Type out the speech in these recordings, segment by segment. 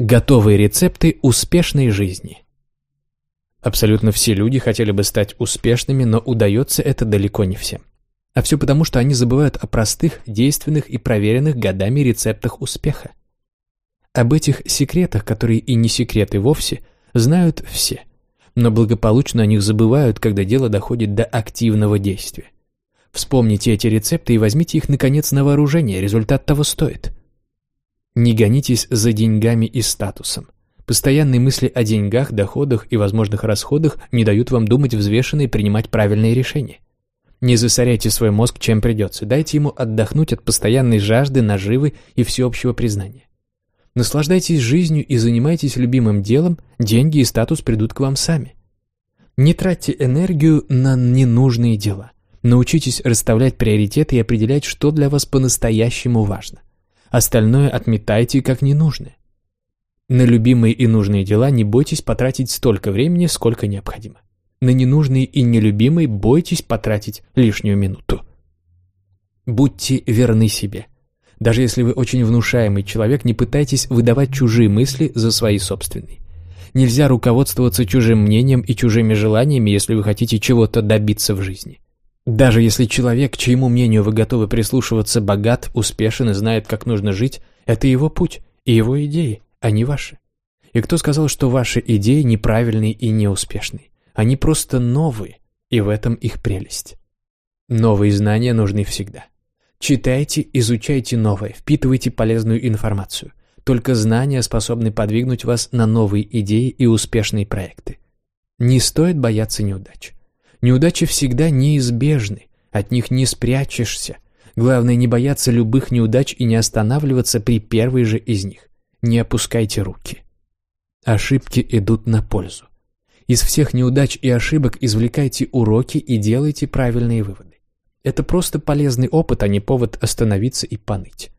Готовые рецепты успешной жизни. Абсолютно все люди хотели бы стать успешными, но удается это далеко не всем. А все потому, что они забывают о простых, действенных и проверенных годами рецептах успеха. Об этих секретах, которые и не секреты вовсе, знают все, но благополучно о них забывают, когда дело доходит до активного действия. Вспомните эти рецепты и возьмите их, наконец, на вооружение, результат того стоит – не гонитесь за деньгами и статусом. Постоянные мысли о деньгах, доходах и возможных расходах не дают вам думать взвешенно и принимать правильные решения. Не засоряйте свой мозг чем придется, дайте ему отдохнуть от постоянной жажды, наживы и всеобщего признания. Наслаждайтесь жизнью и занимайтесь любимым делом, деньги и статус придут к вам сами. Не тратьте энергию на ненужные дела. Научитесь расставлять приоритеты и определять, что для вас по-настоящему важно. Остальное отметайте как ненужное. На любимые и нужные дела не бойтесь потратить столько времени, сколько необходимо. На ненужные и нелюбимые бойтесь потратить лишнюю минуту. Будьте верны себе. Даже если вы очень внушаемый человек, не пытайтесь выдавать чужие мысли за свои собственные. Нельзя руководствоваться чужим мнением и чужими желаниями, если вы хотите чего-то добиться в жизни. Даже если человек, чьему мнению вы готовы прислушиваться, богат, успешен и знает, как нужно жить, это его путь и его идеи, а не ваши. И кто сказал, что ваши идеи неправильные и неуспешные? Они просто новые, и в этом их прелесть. Новые знания нужны всегда. Читайте, изучайте новое, впитывайте полезную информацию. Только знания способны подвигнуть вас на новые идеи и успешные проекты. Не стоит бояться неудач. Неудачи всегда неизбежны, от них не спрячешься. Главное не бояться любых неудач и не останавливаться при первой же из них. Не опускайте руки. Ошибки идут на пользу. Из всех неудач и ошибок извлекайте уроки и делайте правильные выводы. Это просто полезный опыт, а не повод остановиться и поныть.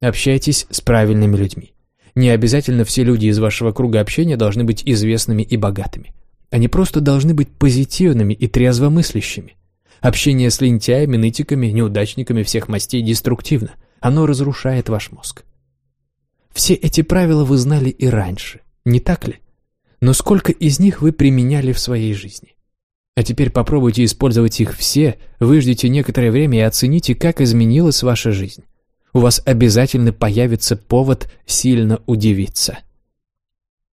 Общайтесь с правильными людьми. Не обязательно все люди из вашего круга общения должны быть известными и богатыми. Они просто должны быть позитивными и трезвомыслящими. Общение с лентяями, нытиками, неудачниками всех мастей деструктивно. Оно разрушает ваш мозг. Все эти правила вы знали и раньше, не так ли? Но сколько из них вы применяли в своей жизни? А теперь попробуйте использовать их все, выждите некоторое время и оцените, как изменилась ваша жизнь. У вас обязательно появится повод сильно удивиться.